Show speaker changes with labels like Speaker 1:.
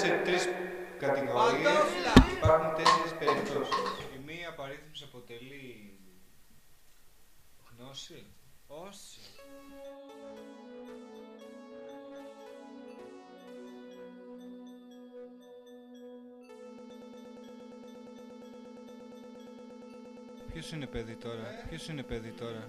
Speaker 1: Σε τρεις κατηγορίες. Υπάρχουν τέσσερις περιπτώσεις.
Speaker 2: Η μία παρήθμιση αποτελεί γνώση. Όση. Ποιος είναι παιδί τώρα, ποιος είναι παιδί τώρα;